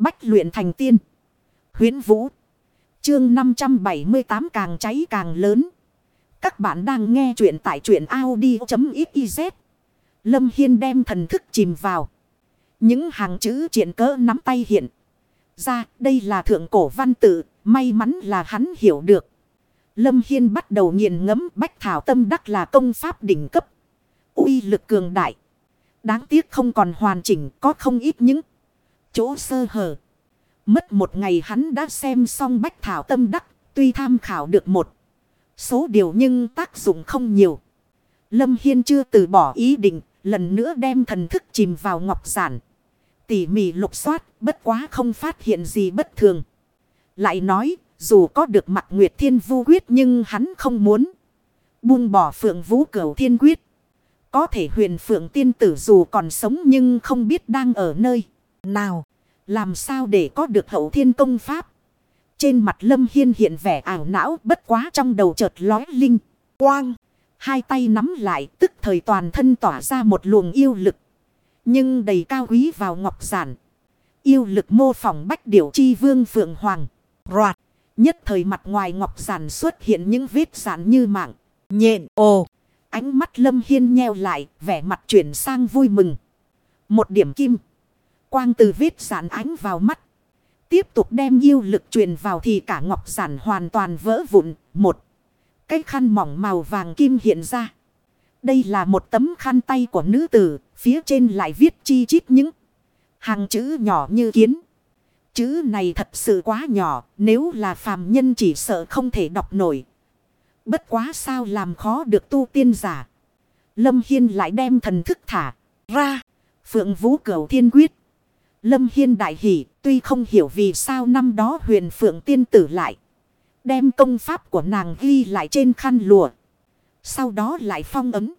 Bách luyện thành tiên. Huyến Vũ. Chương 578 càng cháy càng lớn. Các bạn đang nghe truyện tại truyện Audi.xyz. Lâm Hiên đem thần thức chìm vào. Những hàng chữ triển cỡ nắm tay hiện. Ra, đây là thượng cổ văn tự. May mắn là hắn hiểu được. Lâm Hiên bắt đầu nghiền ngẫm bách thảo tâm đắc là công pháp đỉnh cấp. uy lực cường đại. Đáng tiếc không còn hoàn chỉnh, có không ít những chỗ sơ hở. Mất một ngày hắn đã xem xong bách thảo tâm đắc, tuy tham khảo được một số điều nhưng tác dụng không nhiều. Lâm Hiên chưa từ bỏ ý định, lần nữa đem thần thức chìm vào ngọc giản. Tỉ mỉ lục soát, bất quá không phát hiện gì bất thường. Lại nói, dù có được mặt Nguyệt Thiên Vu Quyết nhưng hắn không muốn buông bỏ Phượng Vũ Cửu Thiên Quyết. Có thể huyền Phượng Tiên Tử dù còn sống nhưng không biết đang ở nơi nào. Làm sao để có được hậu thiên công pháp. Trên mặt Lâm Hiên hiện vẻ ảo não bất quá trong đầu chợt lói linh. Quang. Hai tay nắm lại, tức thời toàn thân tỏa ra một luồng yêu lực. Nhưng đầy cao quý vào ngọc giản. Yêu lực mô phỏng bách điểu chi vương phượng hoàng. Roạt. Nhất thời mặt ngoài ngọc giản xuất hiện những vết giản như mạng. Nhện, ồ. Ánh mắt lâm hiên nheo lại. Vẻ mặt chuyển sang vui mừng. Một điểm kim. Quang từ vết giản ánh vào mắt. Tiếp tục đem yêu lực truyền vào thì cả ngọc giản hoàn toàn vỡ vụn. Một. Cái khăn mỏng màu vàng kim hiện ra. Đây là một tấm khăn tay của nữ tử. Phía trên lại viết chi chít những hàng chữ nhỏ như kiến. Chữ này thật sự quá nhỏ, nếu là phàm nhân chỉ sợ không thể đọc nổi. Bất quá sao làm khó được tu tiên giả. Lâm Hiên lại đem thần thức thả ra. Phượng Vũ Cửu Thiên Quyết. Lâm Hiên đại hỷ, tuy không hiểu vì sao năm đó huyền Phượng tiên tử lại. Đem công pháp của nàng ghi lại trên khăn lụa. Sau đó lại phong ấm.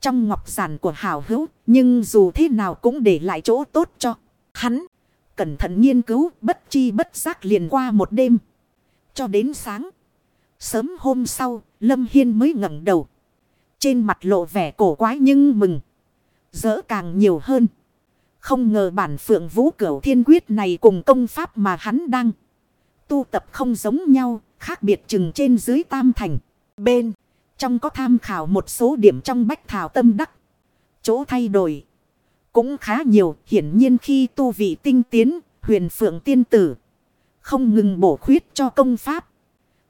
Trong ngọc giản của hảo hữu, nhưng dù thế nào cũng để lại chỗ tốt cho hắn cẩn thận nghiên cứu, bất chi bất giác liền qua một đêm. Cho đến sáng. Sớm hôm sau, Lâm Hiên mới ngẩng đầu. Trên mặt lộ vẻ cổ quái nhưng mừng. Dỡ càng nhiều hơn. Không ngờ bản phượng vũ cửu thiên quyết này cùng công pháp mà hắn đang tu tập không giống nhau, khác biệt chừng trên dưới tam thành. Bên, trong có tham khảo một số điểm trong bách thảo tâm đắc. Chỗ thay đổi cũng khá nhiều, hiển nhiên khi tu vị tinh tiến, huyền phượng tiên tử. Không ngừng bổ khuyết cho công pháp.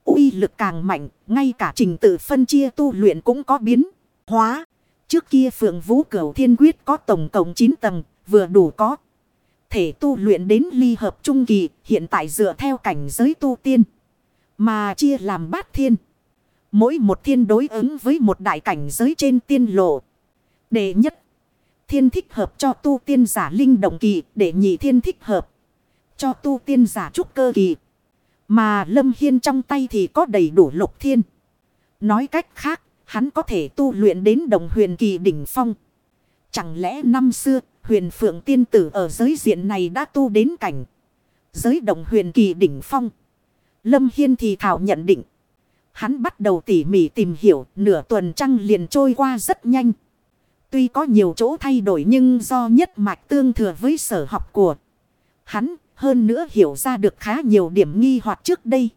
uy lực càng mạnh, ngay cả trình tự phân chia tu luyện cũng có biến, hóa. Trước kia phượng vũ cửu thiên quyết có tổng cộng 9 tầng, vừa đủ có. Thể tu luyện đến ly hợp trung kỳ, hiện tại dựa theo cảnh giới tu tiên. Mà chia làm bát thiên. Mỗi một thiên đối ứng với một đại cảnh giới trên tiên lộ. Đệ nhất thiên thích hợp cho tu tiên giả linh động kỳ để nhị thiên thích hợp cho tu tiên giả trúc cơ kỳ. Mà Lâm Hiên trong tay thì có đầy đủ lục thiên. Nói cách khác, hắn có thể tu luyện đến đồng huyền kỳ đỉnh phong. Chẳng lẽ năm xưa, huyền phượng tiên tử ở giới diện này đã tu đến cảnh. Giới động huyền kỳ đỉnh phong. Lâm Hiên thì thảo nhận định. Hắn bắt đầu tỉ mỉ tìm hiểu, nửa tuần trăng liền trôi qua rất nhanh. Tuy có nhiều chỗ thay đổi nhưng do nhất mạch tương thừa với sở học của hắn, hơn nữa hiểu ra được khá nhiều điểm nghi hoặc trước đây.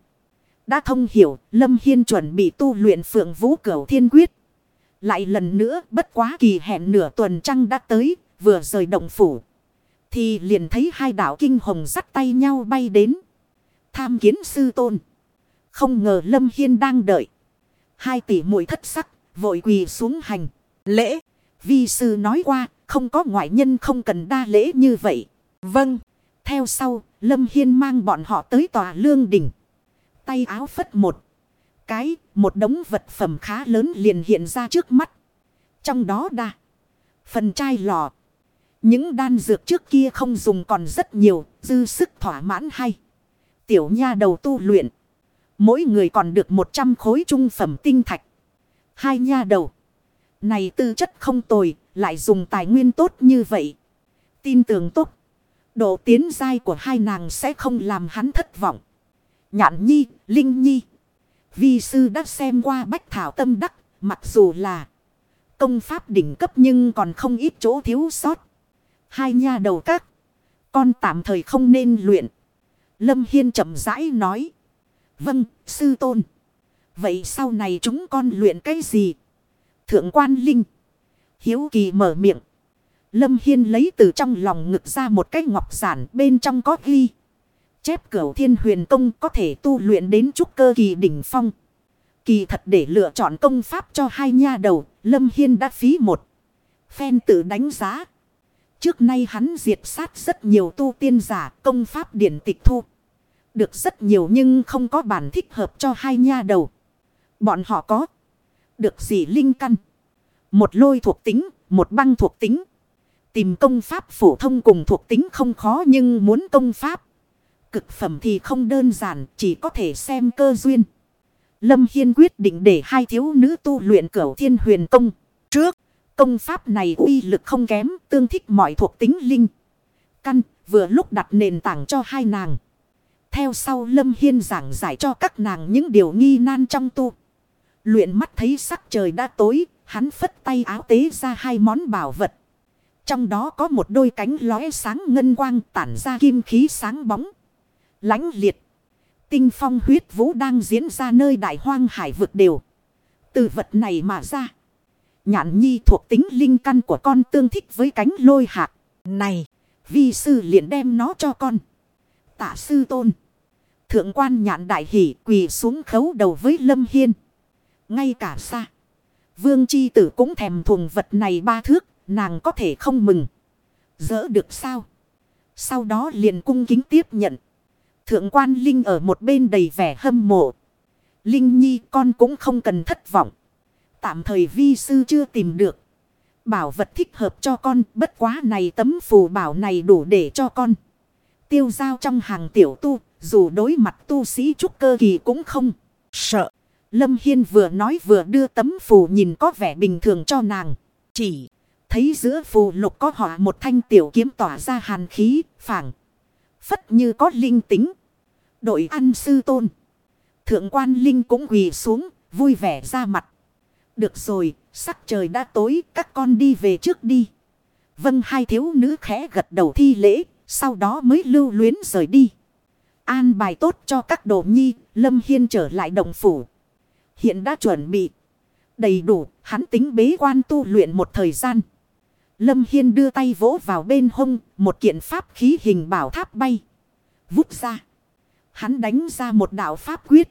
Đã thông hiểu, Lâm Hiên chuẩn bị tu luyện phượng vũ cửu thiên quyết. Lại lần nữa, bất quá kỳ hẹn nửa tuần trăng đã tới, vừa rời động phủ. Thì liền thấy hai đảo kinh hồng dắt tay nhau bay đến. Tham kiến sư tôn. Không ngờ Lâm Hiên đang đợi. Hai tỷ muội thất sắc, vội quỳ xuống hành. Lễ. Vi sư nói qua, không có ngoại nhân không cần đa lễ như vậy. Vâng. Theo sau, Lâm Hiên mang bọn họ tới tòa lương đỉnh. Tay áo phất một. Cái, một đống vật phẩm khá lớn liền hiện ra trước mắt. Trong đó đa. Phần chai lò. Những đan dược trước kia không dùng còn rất nhiều, dư sức thỏa mãn hay. Tiểu nha đầu tu luyện. Mỗi người còn được 100 khối trung phẩm tinh thạch. Hai nha đầu. Này tư chất không tồi, lại dùng tài nguyên tốt như vậy. Tin tưởng tốt. Độ tiến giai của hai nàng sẽ không làm hắn thất vọng. Nhạn nhi, linh nhi. Vi sư đã xem qua bách thảo tâm đắc, mặc dù là công pháp đỉnh cấp nhưng còn không ít chỗ thiếu sót. Hai nha đầu các. Con tạm thời không nên luyện. Lâm Hiên chậm rãi nói. Vâng, sư tôn. Vậy sau này chúng con luyện cái gì? Thượng quan Linh. Hiếu kỳ mở miệng. Lâm Hiên lấy từ trong lòng ngực ra một cái ngọc giản bên trong có ghi. Chép cửu thiên huyền công có thể tu luyện đến trúc cơ kỳ đỉnh phong. Kỳ thật để lựa chọn công pháp cho hai nha đầu, Lâm Hiên đã phí một. Phen tự đánh giá. Trước nay hắn diệt sát rất nhiều tu tiên giả công pháp điển tịch thu. Được rất nhiều nhưng không có bản thích hợp cho hai nha đầu. Bọn họ có. Được gì linh căn. Một lôi thuộc tính, một băng thuộc tính. Tìm công pháp phổ thông cùng thuộc tính không khó nhưng muốn công pháp. Cực phẩm thì không đơn giản, chỉ có thể xem cơ duyên. Lâm Hiên quyết định để hai thiếu nữ tu luyện cửu thiên huyền công. Trước, công pháp này uy lực không kém, tương thích mọi thuộc tính linh. Căn, vừa lúc đặt nền tảng cho hai nàng. Theo sau Lâm Hiên giảng giải cho các nàng những điều nghi nan trong tu. Luyện mắt thấy sắc trời đã tối, hắn phất tay áo tế ra hai món bảo vật. Trong đó có một đôi cánh lóe sáng ngân quang tản ra kim khí sáng bóng. lãnh liệt. Tinh phong huyết vũ đang diễn ra nơi đại hoang hải vực đều. Từ vật này mà ra. Nhạn nhi thuộc tính linh căn của con tương thích với cánh lôi hạt. Này, vi sư liền đem nó cho con. Tạ sư tôn. Thượng quan nhạn đại hỷ quỳ xuống khấu đầu với Lâm Hiên. Ngay cả xa. Vương chi tử cũng thèm thuồng vật này ba thước. Nàng có thể không mừng. Dỡ được sao? Sau đó liền cung kính tiếp nhận. Thượng quan Linh ở một bên đầy vẻ hâm mộ. Linh Nhi con cũng không cần thất vọng. Tạm thời vi sư chưa tìm được. Bảo vật thích hợp cho con. Bất quá này tấm phù bảo này đủ để cho con. Tiêu giao trong hàng tiểu tu. Dù đối mặt tu sĩ trúc cơ kỳ cũng không sợ. Lâm Hiên vừa nói vừa đưa tấm phù nhìn có vẻ bình thường cho nàng. Chỉ thấy giữa phù lục có họa một thanh tiểu kiếm tỏa ra hàn khí, phảng phất như có linh tính. Đội ăn sư tôn. Thượng quan linh cũng quỳ xuống, vui vẻ ra mặt. Được rồi, sắc trời đã tối, các con đi về trước đi. Vâng hai thiếu nữ khẽ gật đầu thi lễ, sau đó mới lưu luyến rời đi. An bài tốt cho các đồ nhi, Lâm Hiên trở lại động phủ. Hiện đã chuẩn bị. Đầy đủ, hắn tính bế quan tu luyện một thời gian. Lâm Hiên đưa tay vỗ vào bên hông, một kiện pháp khí hình bảo tháp bay. Vút ra. Hắn đánh ra một đạo pháp quyết.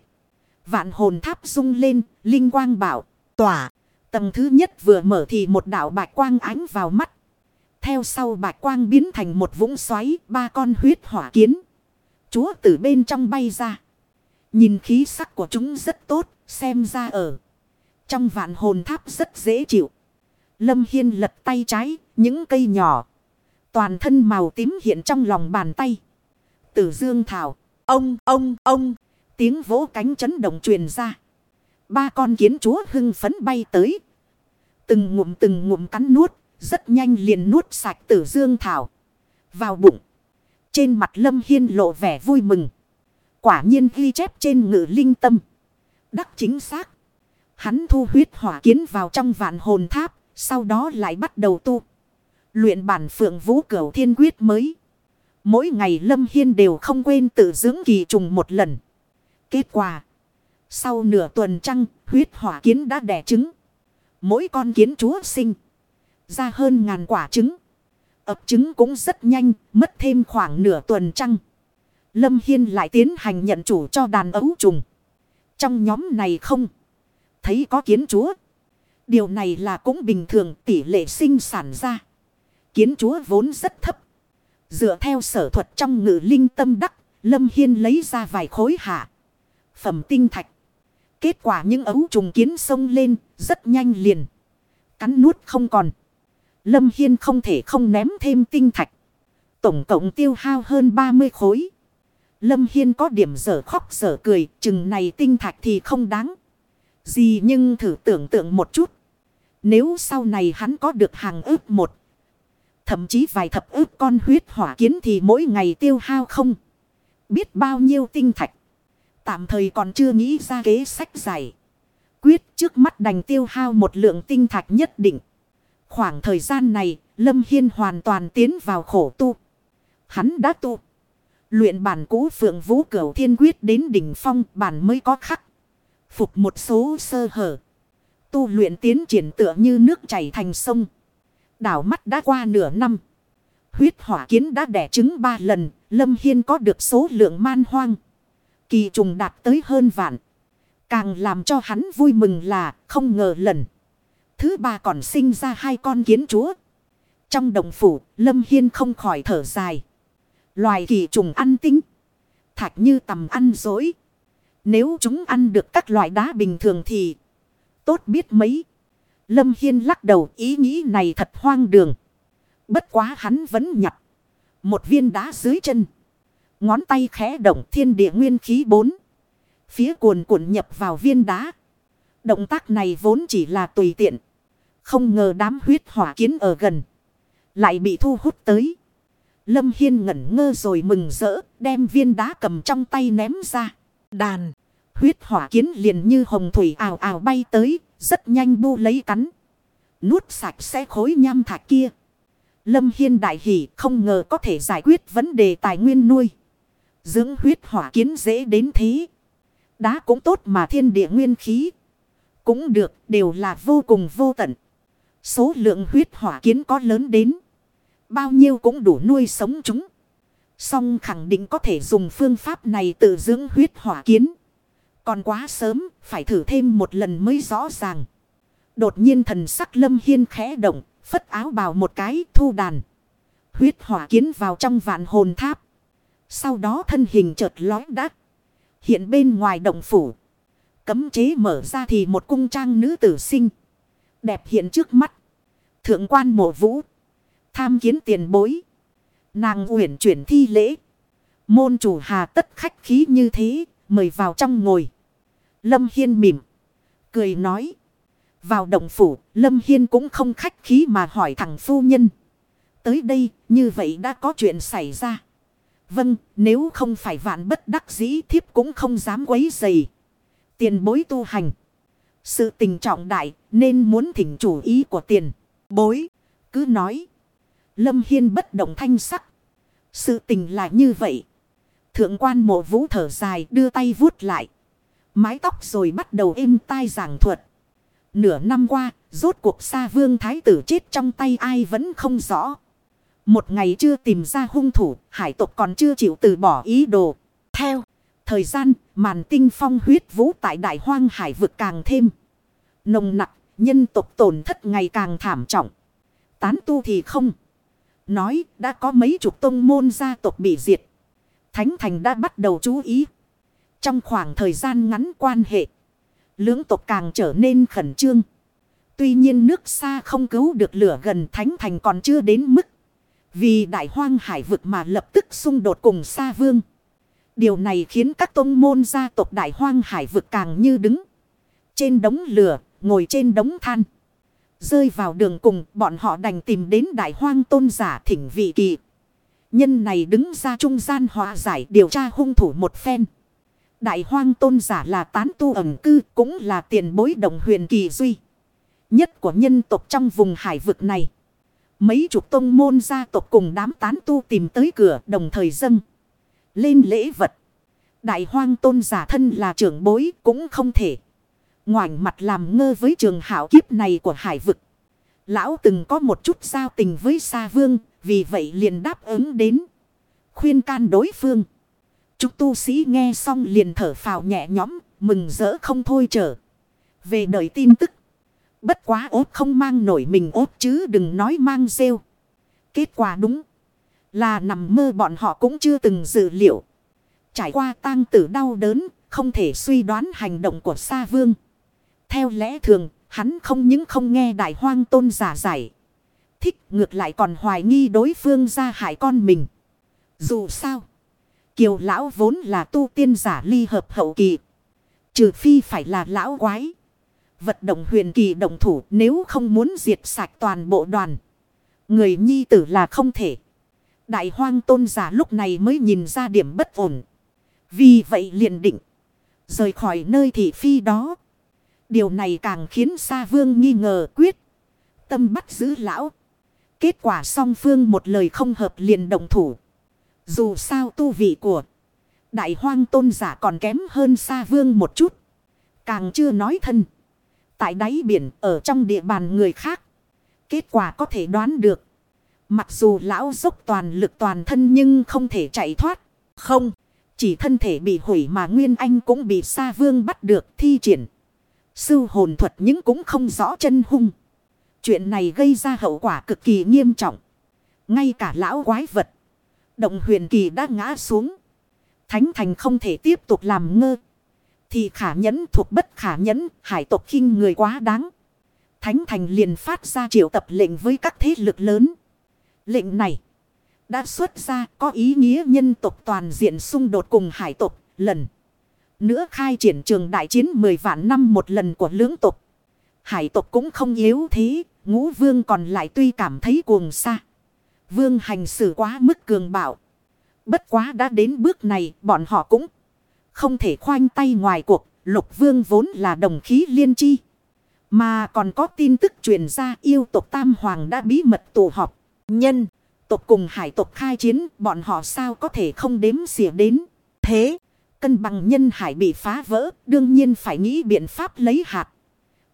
Vạn hồn tháp rung lên, linh quang bảo, tỏa. Tầng thứ nhất vừa mở thì một đạo bạch quang ánh vào mắt. Theo sau bạch quang biến thành một vũng xoáy, ba con huyết hỏa kiến. Chúa từ bên trong bay ra. Nhìn khí sắc của chúng rất tốt, xem ra ở. Trong vạn hồn tháp rất dễ chịu. Lâm Hiên lật tay trái, những cây nhỏ. Toàn thân màu tím hiện trong lòng bàn tay. Tử Dương Thảo. Ông, ông, ông. Tiếng vỗ cánh chấn động truyền ra. Ba con kiến chúa hưng phấn bay tới. Từng ngụm từng ngụm cắn nuốt. Rất nhanh liền nuốt sạch tử dương thảo. Vào bụng. Trên mặt lâm hiên lộ vẻ vui mừng. Quả nhiên ghi chép trên ngự linh tâm. Đắc chính xác. Hắn thu huyết hỏa kiến vào trong vạn hồn tháp. Sau đó lại bắt đầu tu. Luyện bản phượng vũ cửu thiên quyết mới. Mỗi ngày Lâm Hiên đều không quên tự dưỡng kỳ trùng một lần. Kết quả. Sau nửa tuần trăng, huyết hỏa kiến đã đẻ trứng. Mỗi con kiến chúa sinh. Ra hơn ngàn quả trứng. ấp trứng cũng rất nhanh, mất thêm khoảng nửa tuần trăng. Lâm Hiên lại tiến hành nhận chủ cho đàn ấu trùng. Trong nhóm này không. Thấy có kiến chúa. Điều này là cũng bình thường tỷ lệ sinh sản ra. Kiến chúa vốn rất thấp. Dựa theo sở thuật trong ngữ linh tâm đắc, Lâm Hiên lấy ra vài khối hạ. Phẩm tinh thạch. Kết quả những ấu trùng kiến sông lên, rất nhanh liền. Cắn nuốt không còn. Lâm Hiên không thể không ném thêm tinh thạch. Tổng cộng tiêu hao hơn 30 khối. Lâm Hiên có điểm dở khóc dở cười, chừng này tinh thạch thì không đáng. Gì nhưng thử tưởng tượng một chút. Nếu sau này hắn có được hàng ước một Thậm chí vài thập ước con huyết hỏa kiến thì mỗi ngày tiêu hao không. Biết bao nhiêu tinh thạch. Tạm thời còn chưa nghĩ ra kế sách giải. Quyết trước mắt đành tiêu hao một lượng tinh thạch nhất định. Khoảng thời gian này, Lâm Hiên hoàn toàn tiến vào khổ tu. Hắn đã tu. Luyện bản cũ phượng vũ cửu thiên quyết đến đỉnh phong bản mới có khắc. Phục một số sơ hở. Tu luyện tiến triển tựa như nước chảy thành sông. Đảo mắt đã qua nửa năm. Huyết hỏa kiến đã đẻ trứng ba lần. Lâm Hiên có được số lượng man hoang. Kỳ trùng đạt tới hơn vạn. Càng làm cho hắn vui mừng là không ngờ lần. Thứ ba còn sinh ra hai con kiến chúa. Trong đồng phủ, Lâm Hiên không khỏi thở dài. Loài kỳ trùng ăn tính, Thạch như tầm ăn dối. Nếu chúng ăn được các loại đá bình thường thì tốt biết mấy. Lâm Hiên lắc đầu ý nghĩ này thật hoang đường. Bất quá hắn vẫn nhặt. Một viên đá dưới chân. Ngón tay khẽ động thiên địa nguyên khí bốn. Phía cuồn cuộn nhập vào viên đá. Động tác này vốn chỉ là tùy tiện. Không ngờ đám huyết hỏa kiến ở gần. Lại bị thu hút tới. Lâm Hiên ngẩn ngơ rồi mừng rỡ. Đem viên đá cầm trong tay ném ra. Đàn. Huyết hỏa kiến liền như hồng thủy ào ào bay tới. Rất nhanh bu lấy cắn. Nuốt sạch sẽ khối nham thạch kia. Lâm Hiên đại hỷ không ngờ có thể giải quyết vấn đề tài nguyên nuôi. Dưỡng huyết hỏa kiến dễ đến thế. Đá cũng tốt mà thiên địa nguyên khí. Cũng được đều là vô cùng vô tận. Số lượng huyết hỏa kiến có lớn đến. Bao nhiêu cũng đủ nuôi sống chúng. Song khẳng định có thể dùng phương pháp này tự dưỡng huyết hỏa kiến. Còn quá sớm, phải thử thêm một lần mới rõ ràng. Đột nhiên thần sắc lâm hiên khẽ động, phất áo bào một cái thu đàn. Huyết hỏa kiến vào trong vạn hồn tháp. Sau đó thân hình chợt lói đắt. Hiện bên ngoài động phủ. Cấm chế mở ra thì một cung trang nữ tử sinh. Đẹp hiện trước mắt. Thượng quan mộ vũ. Tham kiến tiền bối. Nàng uyển chuyển thi lễ. Môn chủ hà tất khách khí như thế. Mời vào trong ngồi. Lâm Hiên mỉm. Cười nói. Vào động phủ. Lâm Hiên cũng không khách khí mà hỏi thằng phu nhân. Tới đây, như vậy đã có chuyện xảy ra. Vâng, nếu không phải vạn bất đắc dĩ thiếp cũng không dám quấy dày. Tiền bối tu hành. Sự tình trọng đại nên muốn thỉnh chủ ý của tiền. Bối, cứ nói. Lâm Hiên bất động thanh sắc. Sự tình là như vậy. Thượng quan mộ vũ thở dài đưa tay vuốt lại. Mái tóc rồi bắt đầu êm tai giảng thuật. Nửa năm qua, rốt cuộc xa vương thái tử chết trong tay ai vẫn không rõ. Một ngày chưa tìm ra hung thủ, hải tộc còn chưa chịu từ bỏ ý đồ. Theo thời gian, màn tinh phong huyết vũ tại đại hoang hải vực càng thêm. Nồng nặng, nhân tộc tổn thất ngày càng thảm trọng. Tán tu thì không. Nói đã có mấy chục tông môn gia tộc bị diệt. Thánh thành đã bắt đầu chú ý. Trong khoảng thời gian ngắn quan hệ. Lưỡng tộc càng trở nên khẩn trương. Tuy nhiên nước xa không cứu được lửa gần thánh thành còn chưa đến mức. Vì đại hoang hải vực mà lập tức xung đột cùng Sa Vương. Điều này khiến các tông môn gia tộc đại hoang hải vực càng như đứng. Trên đống lửa, ngồi trên đống than. Rơi vào đường cùng, bọn họ đành tìm đến đại hoang tôn giả thỉnh vị kỳ. Nhân này đứng ra trung gian hòa giải điều tra hung thủ một phen. Đại hoang tôn giả là tán tu ẩn cư, cũng là tiền bối động huyền kỳ duy. Nhất của nhân tộc trong vùng hải vực này. Mấy chục tông môn gia tộc cùng đám tán tu tìm tới cửa, đồng thời dâng. Lên lễ vật. Đại hoang tôn giả thân là trưởng bối, cũng không thể. Ngoảnh mặt làm ngơ với trường hảo kiếp này của hải vực. Lão từng có một chút giao tình với Sa Vương. Vì vậy liền đáp ứng đến. Khuyên can đối phương. Chúng tu sĩ nghe xong liền thở phào nhẹ nhõm. Mừng rỡ không thôi trở. Về đời tin tức. Bất quá ốt không mang nổi mình ốt chứ đừng nói mang rêu. Kết quả đúng. Là nằm mơ bọn họ cũng chưa từng dự liệu. Trải qua tang tử đau đớn. Không thể suy đoán hành động của Sa Vương. Theo lẽ thường. Hắn không những không nghe đại hoang tôn giả giải. Thích ngược lại còn hoài nghi đối phương ra hại con mình. Dù sao. Kiều lão vốn là tu tiên giả ly hợp hậu kỳ. Trừ phi phải là lão quái vật động huyền kỳ động thủ, nếu không muốn diệt sạch toàn bộ đoàn. Người nhi tử là không thể. Đại hoang tôn giả lúc này mới nhìn ra điểm bất ổn. Vì vậy liền định. Rời khỏi nơi thị phi đó. Điều này càng khiến Sa Vương nghi ngờ quyết. Tâm bắt giữ lão. Kết quả song phương một lời không hợp liền động thủ. Dù sao tu vị của đại hoang tôn giả còn kém hơn xa vương một chút. Càng chưa nói thân. Tại đáy biển, ở trong địa bàn người khác. Kết quả có thể đoán được. Mặc dù lão dốc toàn lực toàn thân nhưng không thể chạy thoát. Không. Chỉ thân thể bị hủy mà Nguyên Anh cũng bị Sa Vương bắt được, thi triển. Sư hồn thuật những cũng không rõ chân hung. Chuyện này gây ra hậu quả cực kỳ nghiêm trọng. Ngay cả lão quái vật. Động huyền kỳ đã ngã xuống. Thánh thành không thể tiếp tục làm ngơ. Thì khả nhẫn thuộc bất khả nhẫn, hải tộc khinh người quá đáng. Thánh thành liền phát ra triệu tập lệnh với các thế lực lớn. Lệnh này đã xuất ra có ý nghĩa nhân tộc toàn diện xung đột cùng hải tộc lần. Nữa khai triển trường đại chiến 10 vạn năm một lần của lưỡng tộc. Hải tộc cũng không yếu thế, ngũ vương còn lại tuy cảm thấy cuồng xa. Vương hành xử quá mức cường bạo. Bất quá đã đến bước này, bọn họ cũng không thể khoanh tay ngoài cuộc. Lục vương vốn là đồng khí liên chi. Mà còn có tin tức truyền ra yêu tộc Tam Hoàng đã bí mật tụ họp. Nhân, tộc cùng hải tộc khai chiến, bọn họ sao có thể không đếm xỉa đến. Thế, cân bằng nhân hải bị phá vỡ, đương nhiên phải nghĩ biện pháp lấy hạt.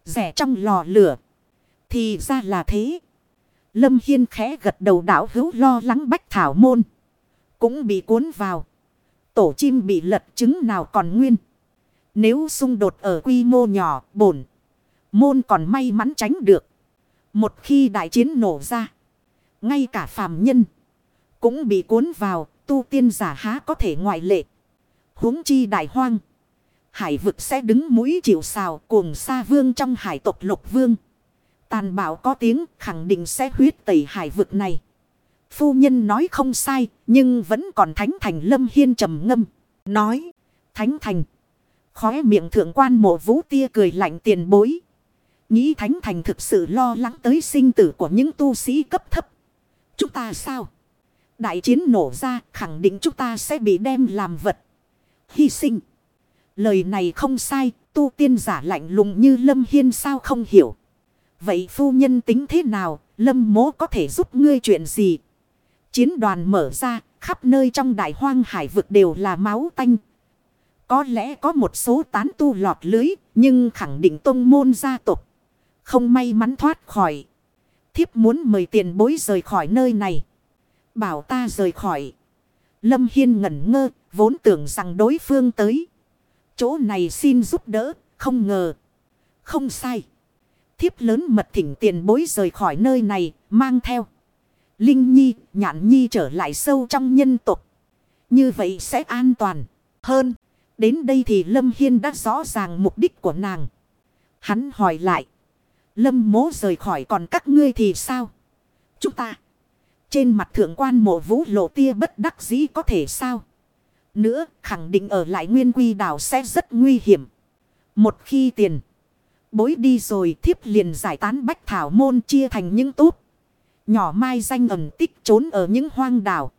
Rẻ trong lò lửa. Thì ra là thế. Lâm Hiên khẽ gật đầu đảo hữu lo lắng bách thảo môn. Cũng bị cuốn vào. Tổ chim bị lật trứng nào còn nguyên. Nếu xung đột ở quy mô nhỏ, bổn. Môn còn may mắn tránh được. Một khi đại chiến nổ ra. Ngay cả phàm nhân. Cũng bị cuốn vào. Tu tiên giả há có thể ngoại lệ. huống chi đại hoang. Hải vực sẽ đứng mũi chịu sào cuồng sa vương trong hải tộc lục vương. Tàn bạo có tiếng khẳng định sẽ huyết tẩy hải vực này. Phu nhân nói không sai, nhưng vẫn còn Thánh Thành Lâm Hiên trầm ngâm. Nói, Thánh Thành. Khóe miệng thượng quan mộ vũ tia cười lạnh tiền bối. Nghĩ Thánh Thành thực sự lo lắng tới sinh tử của những tu sĩ cấp thấp. Chúng ta sao? Đại chiến nổ ra khẳng định chúng ta sẽ bị đem làm vật. Hy sinh. Lời này không sai, tu tiên giả lạnh lùng như Lâm Hiên sao không hiểu. Vậy phu nhân tính thế nào, Lâm mố có thể giúp ngươi chuyện gì? Chiến đoàn mở ra, khắp nơi trong đại hoang hải vực đều là máu tanh. Có lẽ có một số tán tu lọt lưới, nhưng khẳng định tông môn gia tộc Không may mắn thoát khỏi. Thiếp muốn mời tiền bối rời khỏi nơi này. Bảo ta rời khỏi. Lâm Hiên ngẩn ngơ, vốn tưởng rằng đối phương tới. Chỗ này xin giúp đỡ, không ngờ. Không sai. Thiếp lớn mật thỉnh tiền bối rời khỏi nơi này, mang theo. Linh Nhi, Nhạn Nhi trở lại sâu trong nhân tục. Như vậy sẽ an toàn hơn. Đến đây thì Lâm Hiên đã rõ ràng mục đích của nàng. Hắn hỏi lại. Lâm mố rời khỏi còn các ngươi thì sao? Chúng ta. Trên mặt thượng quan mộ vũ lộ tia bất đắc dĩ có thể sao? Nữa khẳng định ở lại nguyên quy đảo sẽ rất nguy hiểm. Một khi tiền. Bối đi rồi thiếp liền giải tán bách thảo môn chia thành những tốt. Nhỏ mai danh ẩn tích trốn ở những hoang đảo.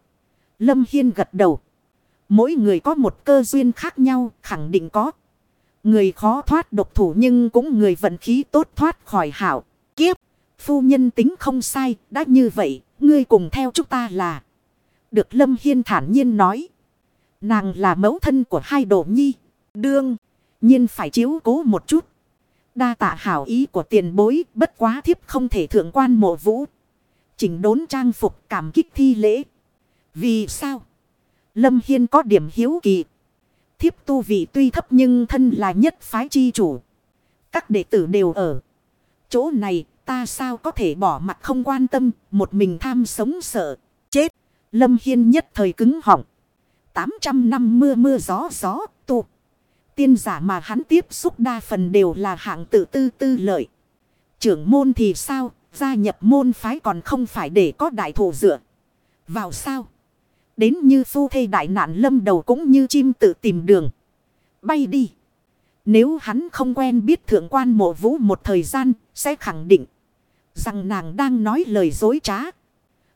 Lâm Hiên gật đầu. Mỗi người có một cơ duyên khác nhau, khẳng định có. Người khó thoát độc thủ nhưng cũng người vận khí tốt thoát khỏi hảo. Kiếp, phu nhân tính không sai, đã như vậy, ngươi cùng theo chúng ta là. Được Lâm Hiên thản nhiên nói. Nàng là mẫu thân của hai đồ nhi. Đương, nhiên phải chiếu cố một chút. Đa tạ hảo ý của tiền bối, bất quá thiếp không thể thượng quan mộ vũ. Chỉnh đốn trang phục cảm kích thi lễ. Vì sao? Lâm Hiên có điểm hiếu kỳ. Thiếp tu vị tuy thấp nhưng thân là nhất phái chi chủ. Các đệ tử đều ở. Chỗ này, ta sao có thể bỏ mặt không quan tâm. Một mình tham sống sợ. Chết. Lâm Hiên nhất thời cứng họng. 800 năm mưa mưa gió gió tu. Tiên giả mà hắn tiếp xúc đa phần đều là hạng tự tư tư lợi. Trưởng môn thì sao? Gia nhập môn phái còn không phải để có đại thủ dựa. Vào sao? Đến như phu thê đại nạn lâm đầu cũng như chim tự tìm đường. Bay đi. Nếu hắn không quen biết thượng quan mộ vũ một thời gian, sẽ khẳng định rằng nàng đang nói lời dối trá.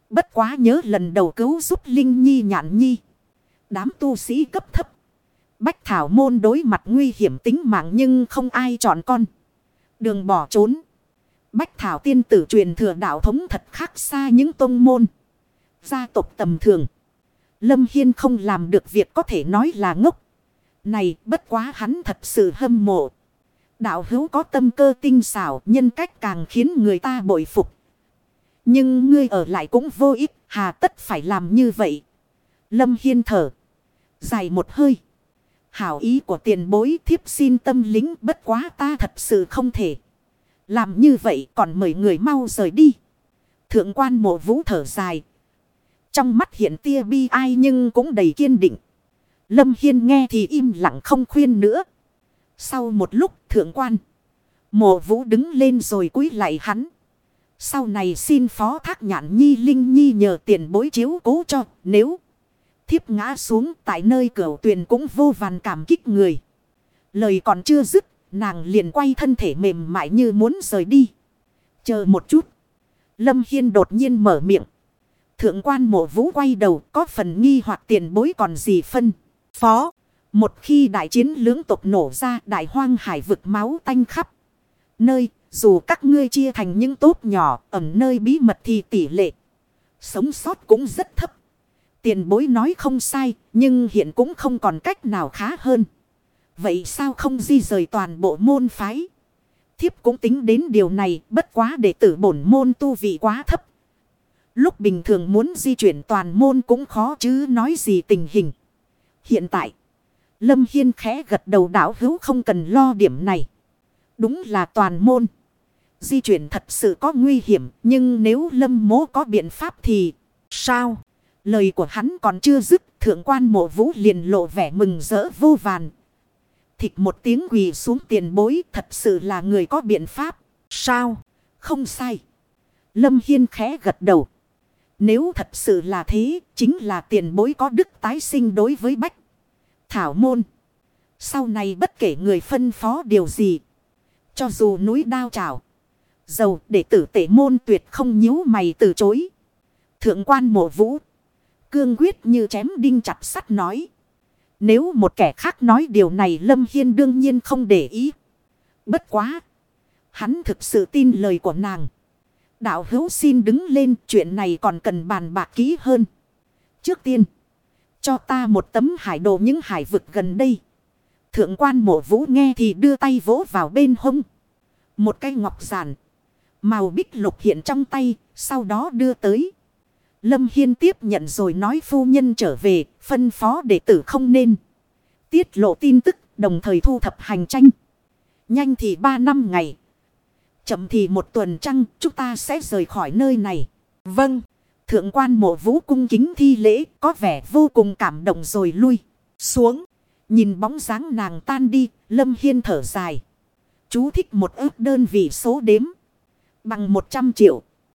Bất quá nhớ lần đầu cứu giúp Linh Nhi nhạn nhi. Đám tu sĩ cấp thấp. Bách Thảo môn đối mặt nguy hiểm tính mạng nhưng không ai chọn con. Đường bỏ trốn. Bách Thảo tiên tử truyền thừa đạo thống thật khác xa những tôn môn. Gia tộc tầm thường. Lâm Hiên không làm được việc có thể nói là ngốc. Này, bất quá hắn thật sự hâm mộ. Đạo hữu có tâm cơ tinh xảo, nhân cách càng khiến người ta bội phục. Nhưng ngươi ở lại cũng vô ích, hà tất phải làm như vậy. Lâm Hiên thở. Dài một hơi. Hảo ý của tiền bối thiếp xin tâm lính, bất quá ta thật sự không thể. Làm như vậy còn mời người mau rời đi. Thượng quan mộ vũ thở dài. Trong mắt hiện tia bi ai nhưng cũng đầy kiên định. Lâm Hiên nghe thì im lặng không khuyên nữa. Sau một lúc thượng quan. Mộ vũ đứng lên rồi cúi lại hắn. Sau này xin phó thác nhạn nhi linh nhi nhờ tiền bối chiếu cố cho, nếu. Thiếp ngã xuống tại nơi cửa tuyền cũng vô vàn cảm kích người. Lời còn chưa dứt nàng liền quay thân thể mềm mại như muốn rời đi. Chờ một chút. Lâm Hiên đột nhiên mở miệng. Thượng quan mộ vũ quay đầu, có phần nghi hoặc tiền bối còn gì phân. Phó. Một khi đại chiến lưỡng tộc nổ ra, đại hoang hải vực máu tanh khắp. Nơi, dù các ngươi chia thành những tốt nhỏ, ẩn nơi bí mật thì tỷ lệ. Sống sót cũng rất thấp. Tiền bối nói không sai, nhưng hiện cũng không còn cách nào khá hơn. Vậy sao không di rời toàn bộ môn phái? Thiếp cũng tính đến điều này bất quá đệ tử bổn môn tu vị quá thấp. Lúc bình thường muốn di chuyển toàn môn cũng khó chứ nói gì tình hình. Hiện tại, Lâm Hiên khẽ gật đầu đảo hữu không cần lo điểm này. Đúng là toàn môn. Di chuyển thật sự có nguy hiểm, nhưng nếu Lâm mố có biện pháp thì sao? Lời của hắn còn chưa dứt, thượng quan mộ vũ liền lộ vẻ mừng rỡ vô vàn. Thịt một tiếng quỳ xuống tiền bối thật sự là người có biện pháp. Sao? Không sai. Lâm Hiên khẽ gật đầu. Nếu thật sự là thế, chính là tiền bối có đức tái sinh đối với Bách. Thảo môn. Sau này bất kể người phân phó điều gì. Cho dù núi đao trào. Dầu để tử tể môn tuyệt không nhíu mày từ chối. Thượng quan mộ vũ. Cương quyết như chém đinh chặt sắt nói. Nếu một kẻ khác nói điều này Lâm Hiên đương nhiên không để ý. Bất quá. Hắn thực sự tin lời của nàng. Đạo hữu xin đứng lên, chuyện này còn cần bàn bạc kỹ hơn. Trước tiên. Cho ta một tấm hải đồ những hải vực gần đây. Thượng quan mộ vũ nghe thì đưa tay vỗ vào bên hông. Một cây ngọc giản. Màu bích lục hiện trong tay. Sau đó đưa tới. Lâm Hiên tiếp nhận rồi nói phu nhân trở về. Phân phó đệ tử không nên. Tiết lộ tin tức. Đồng thời thu thập hành tranh. Nhanh thì ba năm ngày. Chậm thì một tuần trăng. Chúng ta sẽ rời khỏi nơi này. Vâng. Thượng quan mộ vũ cung kính thi lễ có vẻ vô cùng cảm động rồi lui. Xuống. Nhìn bóng dáng nàng tan đi. Lâm Hiên thở dài. Chú thích một ước đơn vị số đếm. Bằng 100 triệu.